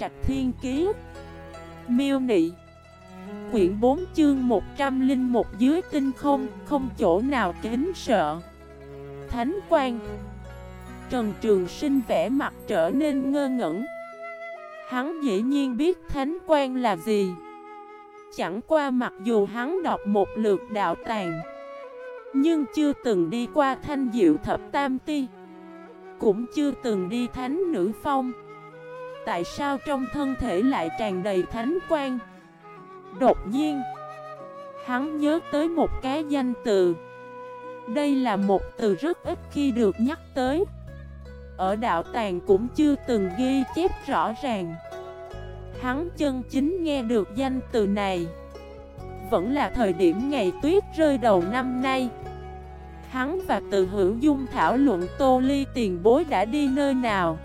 Trạch Thiên Kiế Miêu Nị. Quyển 4 chương 101 dưới tinh không, không chỗ nào kính sợ. Thánh quan Trần Trường Sinh vẽ mặt trở nên ngơ ngẩn. Hắn dĩ nhiên biết thánh quan là gì. Chẳng qua mặc dù hắn đọc một lượt đạo tàng Nhưng chưa từng đi qua thanh diệu thập tam ti Cũng chưa từng đi thánh nữ phong. Tại sao trong thân thể lại tràn đầy thánh quan Đột nhiên, Hắn nhớ tới một cái danh từ. Đây là một từ rất ít khi được nhắc tới. Ở đạo tàng cũng chưa từng ghi chép rõ ràng. Hắn chân chính nghe được danh từ này. Vẫn là thời điểm ngày tuyết rơi đầu năm nay. Hắn và từ hữu dung thảo luận tô ly tiền bối đã đi nơi nào.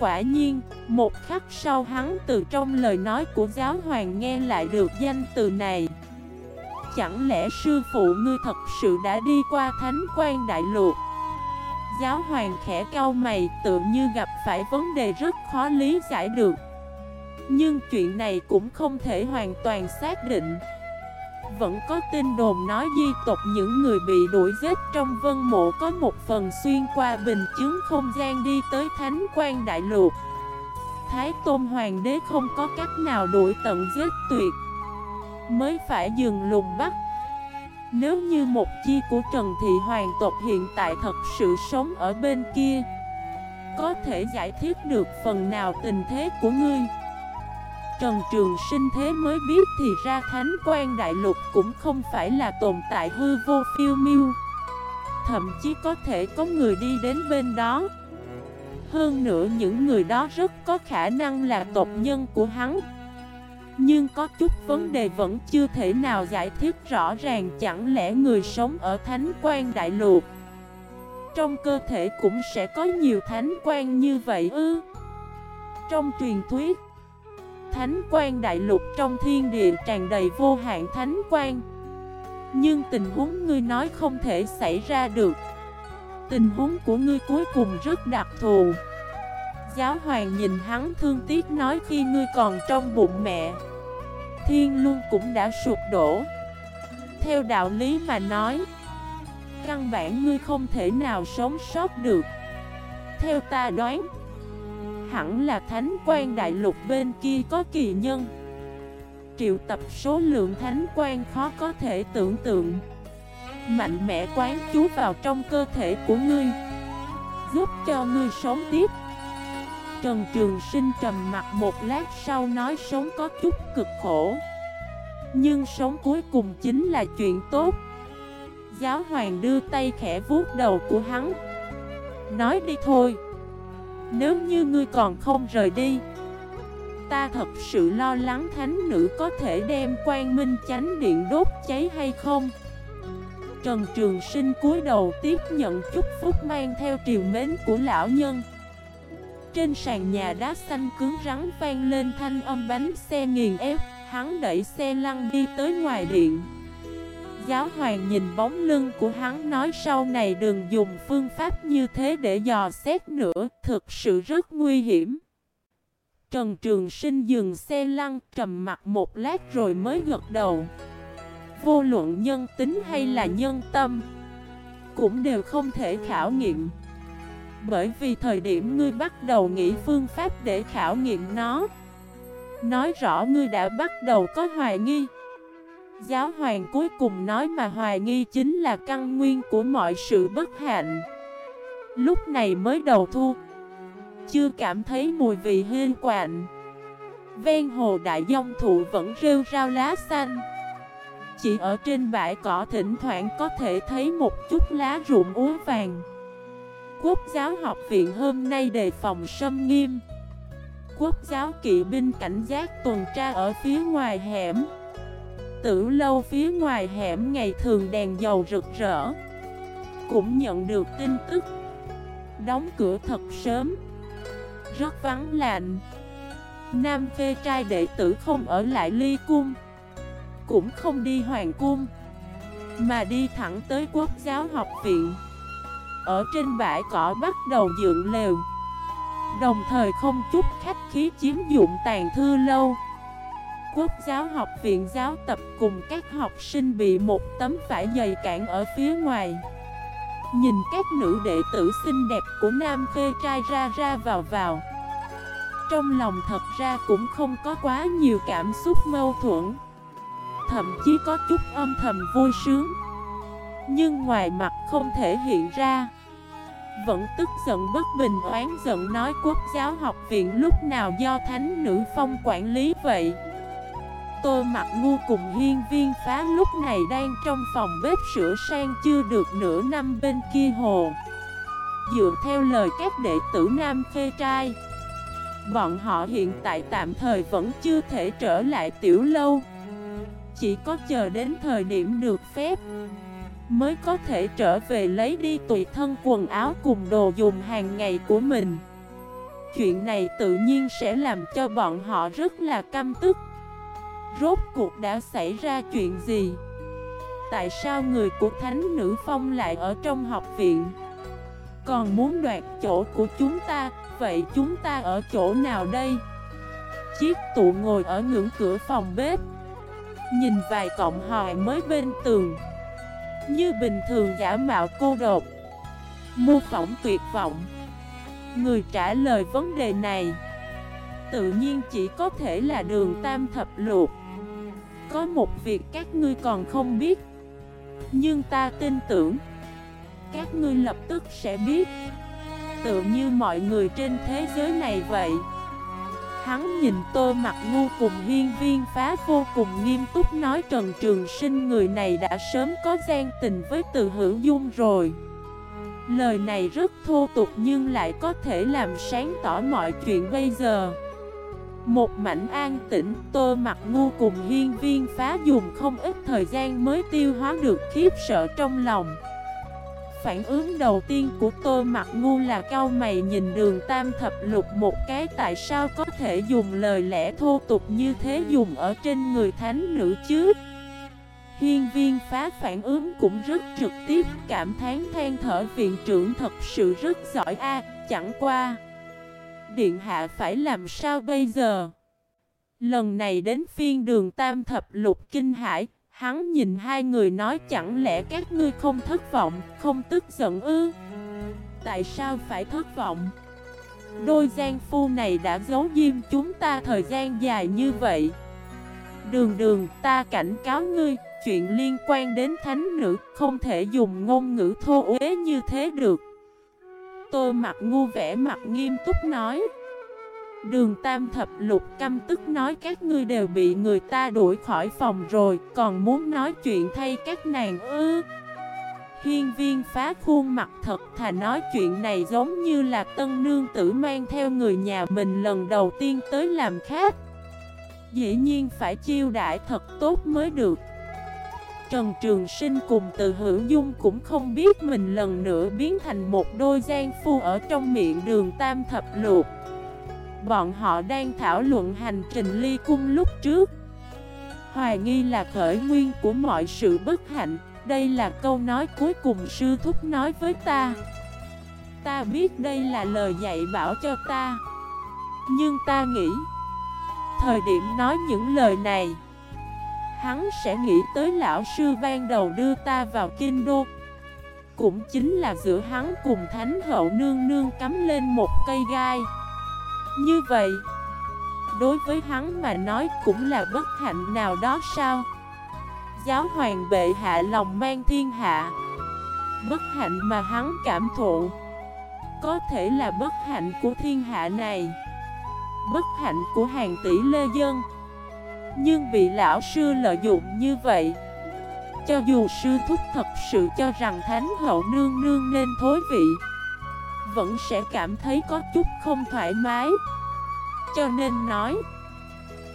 Quả nhiên, một khắc sau hắn từ trong lời nói của giáo hoàng nghe lại được danh từ này. Chẳng lẽ sư phụ ngươi thật sự đã đi qua thánh quan đại lục? Giáo hoàng khẽ cau mày tự như gặp phải vấn đề rất khó lý giải được. Nhưng chuyện này cũng không thể hoàn toàn xác định. Vẫn có tin đồn nói di tộc những người bị đuổi giết trong vân mộ có một phần xuyên qua bình chứng không gian đi tới thánh quan đại lục. Thái Tôn Hoàng đế không có cách nào đuổi tận giết tuyệt, Mới phải dừng lùng bắt. Nếu như một chi của Trần Thị Hoàng tộc hiện tại thật sự sống ở bên kia, Có thể giải thích được phần nào tình thế của ngươi? Trần Trường Sinh thế mới biết thì ra Thánh quan Đại Lục cũng không phải là tồn tại hư vô phiêu miêu. Thậm chí có thể có người đi đến bên đó. Hơn nữa những người đó rất có khả năng là tộc nhân của hắn. Nhưng có chút vấn đề vẫn chưa thể nào giải thích rõ ràng, Chẳng lẽ người sống ở Thánh quan Đại Lục Trong cơ thể cũng sẽ có nhiều Thánh quan như vậy ư? Trong truyền thuyết Thánh quan đại lục trong thiên địa tràn đầy vô hạn thánh quan Nhưng tình huống ngươi nói không thể xảy ra được. Tình huống của ngươi cuối cùng rất đặc thù. Giáo hoàng nhìn hắn thương tiếc nói khi ngươi còn trong bụng mẹ, Thiên luôn cũng đã sụp đổ. Theo đạo lý mà nói, Căn bản ngươi không thể nào sống sót được. Theo ta đoán Hẳn là thánh quan đại lục bên kia có kỳ nhân. Triệu tập số lượng thánh quan khó có thể tưởng tượng. Mạnh mẽ quán chú vào trong cơ thể của ngươi. Giúp cho ngươi sống tiếp. Trần Trường Sinh trầm mặt một lát sau nói sống có chút cực khổ. Nhưng sống cuối cùng chính là chuyện tốt. Giáo hoàng đưa tay khẽ vuốt đầu của hắn. Nói đi thôi nếu như ngươi còn không rời đi, Ta thật sự lo lắng thánh nữ có thể đem quan minh chánh điện đốt cháy hay không. Trần Trường Sinh cúi đầu tiếp nhận chúc phúc mang theo triều mến của lão nhân. Trên sàn nhà đá xanh cứng rắn vang lên thanh âm bánh xe nghiền ép, Hắn đẩy xe lăn đi tới ngoài điện. Giáo hoàng nhìn bóng lưng của hắn nói sau này đừng dùng phương pháp như thế để dò xét nữa, thực sự rất nguy hiểm. Trần Trường Sinh dừng xe lăn trầm mặt một lát rồi mới gật đầu. Vô luận nhân tính hay là nhân tâm, cũng đều không thể khảo nghiệm. Bởi vì thời điểm ngươi bắt đầu nghĩ phương pháp để khảo nghiệm nó, nói rõ ngươi đã bắt đầu có hoài nghi. Giáo hoàng cuối cùng nói mà hoài nghi chính là căn nguyên của mọi sự bất hạnh. Lúc này mới đầu thu, Chưa cảm thấy mùi vị hên quạnh. Ven hồ đại dông thụ vẫn rêu rao lá xanh. Chỉ ở trên bãi cỏ thỉnh thoảng có thể thấy một chút lá ruộng úa vàng. Quốc giáo học viện hôm nay đề phòng sâm nghiêm. Quốc giáo kỵ binh cảnh giác tuần tra ở phía ngoài hẻm. Tử lâu phía ngoài hẻm ngày thường đèn dầu rực rỡ. Cũng nhận được tin tức. Đóng cửa thật sớm. Rất vắng lạnh. Nam phê trai đệ tử không ở lại ly cung. Cũng không đi hoàng cung. Mà đi thẳng tới quốc giáo học viện. Ở trên bãi cỏ bắt đầu dựng lều. Đồng thời không chút khách khí chiếm dụng tàn thư lâu. Quốc giáo học viện giáo tập cùng các học sinh bị một tấm vải dày cản ở phía ngoài. Nhìn các nữ đệ tử xinh đẹp của nam khê trai ra ra vào vào. Trong lòng thật ra cũng không có quá nhiều cảm xúc mâu thuẫn. Thậm chí có chút âm thầm vui sướng. Nhưng ngoài mặt không thể hiện ra. Vẫn tức giận bất bình oán giận nói quốc giáo học viện lúc nào do thánh nữ phong quản lý vậy? Tôi mặc ngu cùng hiên viên phá lúc này đang trong phòng bếp sửa sang chưa được nửa năm bên kia hồ. Dựa theo lời các đệ tử nam phê trai, Bọn họ hiện tại tạm thời vẫn chưa thể trở lại tiểu lâu. Chỉ có chờ đến thời điểm được phép, Mới có thể trở về lấy đi tùy thân quần áo cùng đồ dùng hàng ngày của mình. Chuyện này tự nhiên sẽ làm cho bọn họ rất là căm tức. Rốt cuộc đã xảy ra chuyện gì? Tại sao người của Thánh Nữ Phong lại ở trong học viện? Còn muốn đoạt chỗ của chúng ta, vậy chúng ta ở chỗ nào đây? Chiếc tụ ngồi ở ngưỡng cửa phòng bếp Nhìn vài cọng hòi mới bên tường Như bình thường giả mạo cô độc Mô phỏng tuyệt vọng Người trả lời vấn đề này Tự nhiên chỉ có thể là đường tam thập luộc có một việc các ngươi còn không biết. Nhưng ta tin tưởng, Các ngươi lập tức sẽ biết. Tự như mọi người trên thế giới này vậy, Hắn nhìn tôi mặt ngu cùng hiên viên phá vô cùng nghiêm túc nói Trần Trường Sinh người này đã sớm có gian tình với từ hữu dung rồi. Lời này rất thô tục nhưng lại có thể làm sáng tỏ mọi chuyện bây giờ một mảnh an tĩnh, tô mặt ngu cùng hiên viên phá dùng không ít thời gian mới tiêu hóa được khiếp sợ trong lòng. Phản ứng đầu tiên của tôi mặt ngu là cao mày nhìn đường tam thập lục một cái tại sao có thể dùng lời lẽ thô tục như thế dùng ở trên người thánh nữ chứ. Hiên viên phá phản ứng cũng rất trực tiếp, cảm thán than thở viện trưởng thật sự rất giỏi a chẳng qua. Điện hạ phải làm sao bây giờ? Lần này đến phiên đường tam thập lục kinh hải, hắn nhìn hai người nói chẳng lẽ các ngươi không thất vọng, không tức giận ư? Tại sao phải thất vọng? Đôi gian phu này đã giấu diêm chúng ta thời gian dài như vậy. Đường đường ta cảnh cáo ngươi, chuyện liên quan đến thánh nữ không thể dùng ngôn ngữ thô uế như thế được. Tôi mặt ngu vẻ mặt nghiêm túc nói. Đường tam thập lục căm tức nói các ngươi đều bị người ta đuổi khỏi phòng rồi, Còn muốn nói chuyện thay các nàng ư? Hiên viên phá khuôn mặt thật thà nói chuyện này giống như là tân nương tử mang theo người nhà mình lần đầu tiên tới làm khác Dĩ nhiên phải chiêu đãi thật tốt mới được. Trần Trường Sinh cùng từ hữu dung cũng không biết mình lần nữa biến thành một đôi gian phu ở trong miệng đường tam thập luộc Bọn họ đang thảo luận hành trình ly cung lúc trước. Hoài nghi là khởi nguyên của mọi sự bất hạnh. Đây là câu nói cuối cùng sư thúc nói với ta. Ta biết đây là lời dạy bảo cho ta. Nhưng ta nghĩ, Thời điểm nói những lời này Hắn sẽ nghĩ tới lão sư ban đầu đưa ta vào kinh đô Cũng chính là giữa hắn cùng thánh hậu nương nương cắm lên một cây gai. Như vậy, Đối với hắn mà nói cũng là bất hạnh nào đó sao? Giáo hoàng bệ hạ lòng mang thiên hạ. Bất hạnh mà hắn cảm thụ. Có thể là bất hạnh của thiên hạ này. Bất hạnh của hàng tỷ lê dân nhưng bị lão sư lợi dụng như vậy, Cho dù sư thúc thật sự cho rằng Thánh hậu nương nương nên thối vị, Vẫn sẽ cảm thấy có chút không thoải mái. Cho nên nói,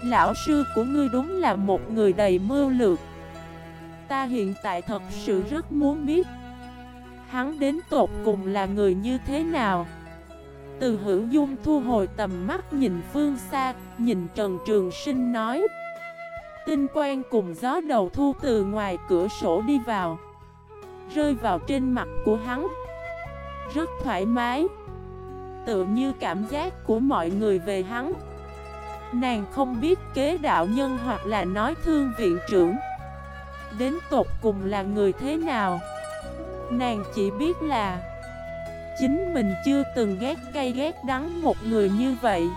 Lão sư của ngươi đúng là một người đầy mưu lược. Ta hiện tại thật sự rất muốn biết, Hắn đến tột cùng là người như thế nào? Từ hữu dung thu hồi tầm mắt nhìn phương xa, Nhìn Trần Trường Sinh nói Tinh quang cùng gió đầu thu từ ngoài cửa sổ đi vào, Rơi vào trên mặt của hắn. Rất thoải mái. Tự như cảm giác của mọi người về hắn. Nàng không biết kế đạo nhân hoặc là nói thương viện trưởng Đến tột cùng là người thế nào. Nàng chỉ biết là Chính mình chưa từng ghét cay ghét đắng một người như vậy.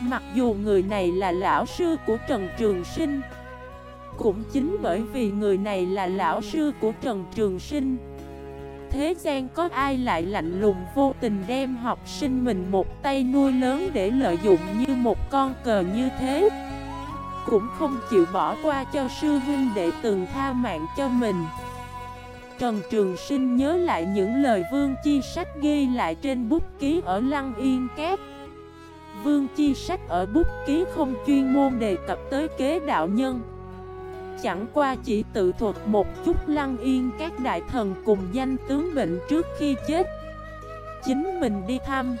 Mặc dù người này là lão sư của Trần Trường Sinh, Cũng chính bởi vì người này là lão sư của Trần Trường Sinh, Thế gian có ai lại lạnh lùng vô tình đem học sinh mình một tay nuôi lớn để lợi dụng như một con cờ như thế? Cũng không chịu bỏ qua cho sư huynh để từng tha mạng cho mình. Trần Trường Sinh nhớ lại những lời Vương Chi Sách ghi lại trên bút ký ở Lăng Yên Cát. Vương Chi Sách ở bút ký không chuyên môn đề cập tới kế đạo nhân. Chẳng qua chỉ tự thuật một chút Lăng Yên các đại thần cùng danh tướng bệnh trước khi chết. Chính mình đi thăm.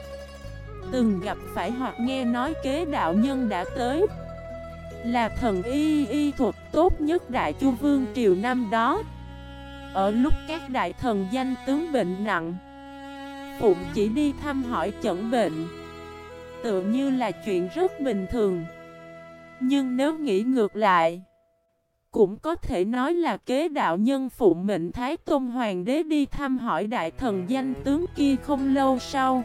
Từng gặp phải hoặc nghe nói kế đạo nhân đã tới. Là thần y y thuật tốt nhất Đại Chu Vương Triều năm đó. Ở lúc các đại thần danh tướng bệnh nặng Phụng chỉ đi thăm hỏi chẩn bệnh tựa như là chuyện rất bình thường. Nhưng nếu nghĩ ngược lại, Cũng có thể nói là kế đạo nhân phụ mệnh Thái Tôn Hoàng đế đi thăm hỏi đại thần danh tướng kia không lâu sau.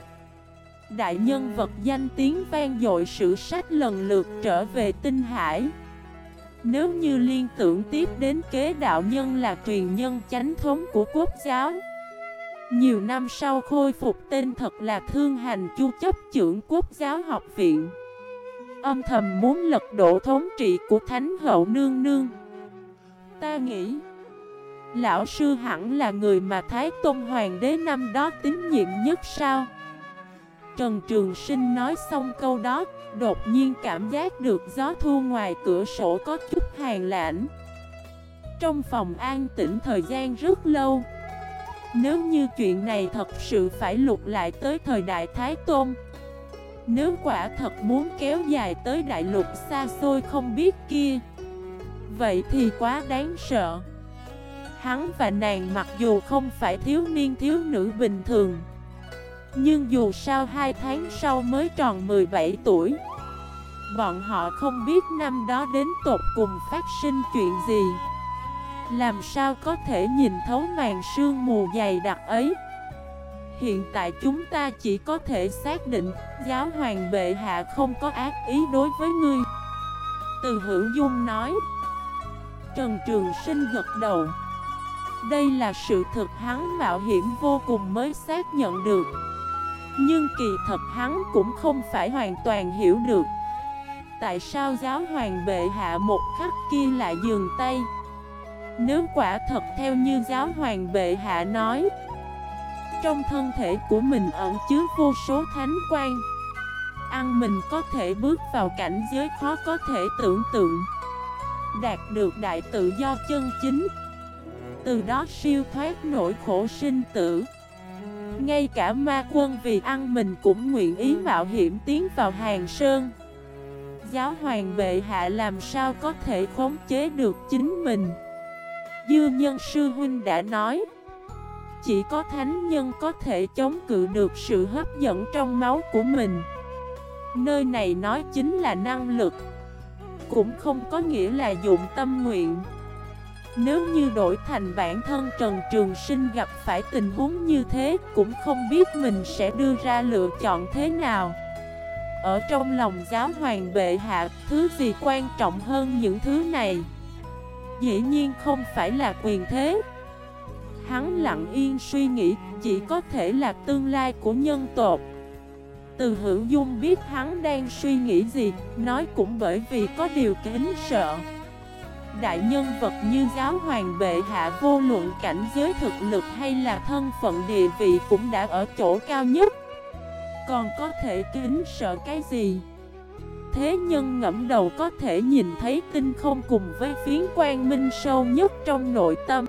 Đại nhân vật danh tiếng vang dội sử sách lần lượt trở về tinh hải. Nếu như liên tưởng tiếp đến kế đạo nhân là truyền nhân chánh thống của quốc giáo nhiều năm sau khôi phục, tên thật là Thương Hành Chu chấp trưởng quốc giáo học viện. Âm thầm muốn lật đổ thống trị của Thánh Hậu Nương Nương. Ta nghĩ, Lão sư hẳn là người mà Thái Tôn Hoàng đế năm đó tín nhiệm nhất sao? Trần Trường Sinh nói xong câu đó, Đột nhiên cảm giác được gió thu ngoài cửa sổ có chút hàn lãnh. Trong phòng an tĩnh thời gian rất lâu nếu như chuyện này thật sự phải lục lại tới thời đại Thái Tôn, Nếu quả thật muốn kéo dài tới đại lục xa xôi không biết kia, Vậy thì quá đáng sợ. Hắn và nàng mặc dù không phải thiếu niên thiếu nữ bình thường, nhưng dù sao hai tháng sau mới tròn 17 tuổi, Bọn họ không biết năm đó đến tột cùng phát sinh chuyện gì. Làm sao có thể nhìn thấu màn sương mù dày đặc ấy? Hiện tại chúng ta chỉ có thể xác định, Giáo hoàng bệ hạ không có ác ý đối với ngươi. Từ hữu dung nói. Trần Trường Sinh gật đầu. Đây là sự thực hắn mạo hiểm vô cùng mới xác nhận được. Nhưng kỳ thật hắn cũng không phải hoàn toàn hiểu được. Tại sao giáo hoàng bệ hạ một khắc kia lại dừng tay? Nếu quả thật theo như giáo hoàng bệ hạ nói, Trong thân thể của mình ẩn chứa vô số thánh quan Ăn mình có thể bước vào cảnh giới khó có thể tưởng tượng, Đạt được đại tự do chân chính. Từ đó siêu thoát nỗi khổ sinh tử. Ngay cả ma quân vì ăn mình cũng nguyện ý mạo hiểm tiến vào hàng sơn. Giáo hoàng bệ hạ làm sao có thể khống chế được chính mình? Dư nhân sư huynh đã nói, Chỉ có thánh nhân có thể chống cự được sự hấp dẫn trong máu của mình. Nơi này nói chính là năng lực, Cũng không có nghĩa là dụng tâm nguyện. Nếu như đổi thành bản thân Trần Trường Sinh gặp phải tình huống như thế, Cũng không biết mình sẽ đưa ra lựa chọn thế nào. Ở trong lòng giáo hoàng bệ hạ, Thứ gì quan trọng hơn những thứ này? Dĩ nhiên không phải là quyền thế. Hắn lặng yên suy nghĩ, Chỉ có thể là tương lai của nhân tộc. Từ hữu dung biết hắn đang suy nghĩ gì, Nói cũng bởi vì có điều kính sợ. Đại nhân vật như giáo hoàng bệ hạ vô luận cảnh giới thực lực hay là thân phận địa vị cũng đã ở chỗ cao nhất. Còn có thể kính sợ cái gì? Thế nhân ngẫm đầu có thể nhìn thấy tinh không cùng với phiến quang minh sâu nhất trong nội tâm.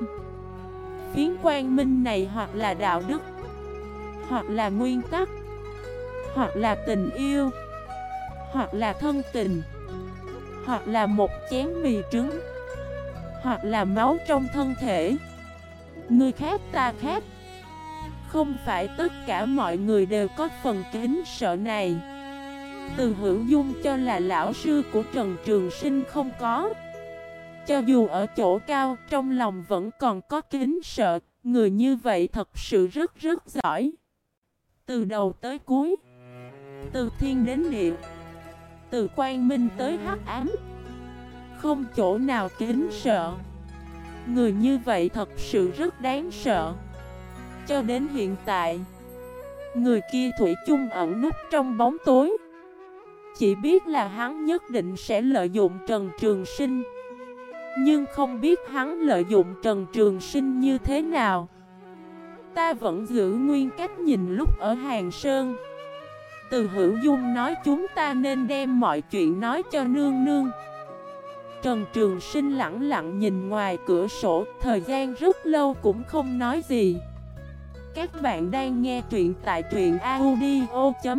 Phiến quang minh này hoặc là đạo đức, Hoặc là nguyên tắc, Hoặc là tình yêu, Hoặc là thân tình, Hoặc là một chén mì trứng, hoặc là máu trong thân thể. Người khác ta khác. Không phải tất cả mọi người đều có phần kính sợ này. Từ hữu dung cho là lão sư của Trần Trường Sinh không có. Cho dù ở chỗ cao, trong lòng vẫn còn có kính sợ. Người như vậy thật sự rất rất giỏi. Từ đầu tới cuối, Từ thiên đến địa, Từ quang minh tới hắc ám, Không chỗ nào kính sợ. Người như vậy thật sự rất đáng sợ. Cho đến hiện tại, Người kia Thủy chung ẩn nút trong bóng tối. Chỉ biết là hắn nhất định sẽ lợi dụng Trần Trường Sinh. Nhưng không biết hắn lợi dụng Trần Trường Sinh như thế nào. Ta vẫn giữ nguyên cách nhìn lúc ở Hàng Sơn. Từ hữu dung nói chúng ta nên đem mọi chuyện nói cho nương nương. Trần Trường Sinh lặng lặng nhìn ngoài cửa sổ, Thời gian rất lâu cũng không nói gì. Các bạn đang nghe truyện tại truyện audio.fif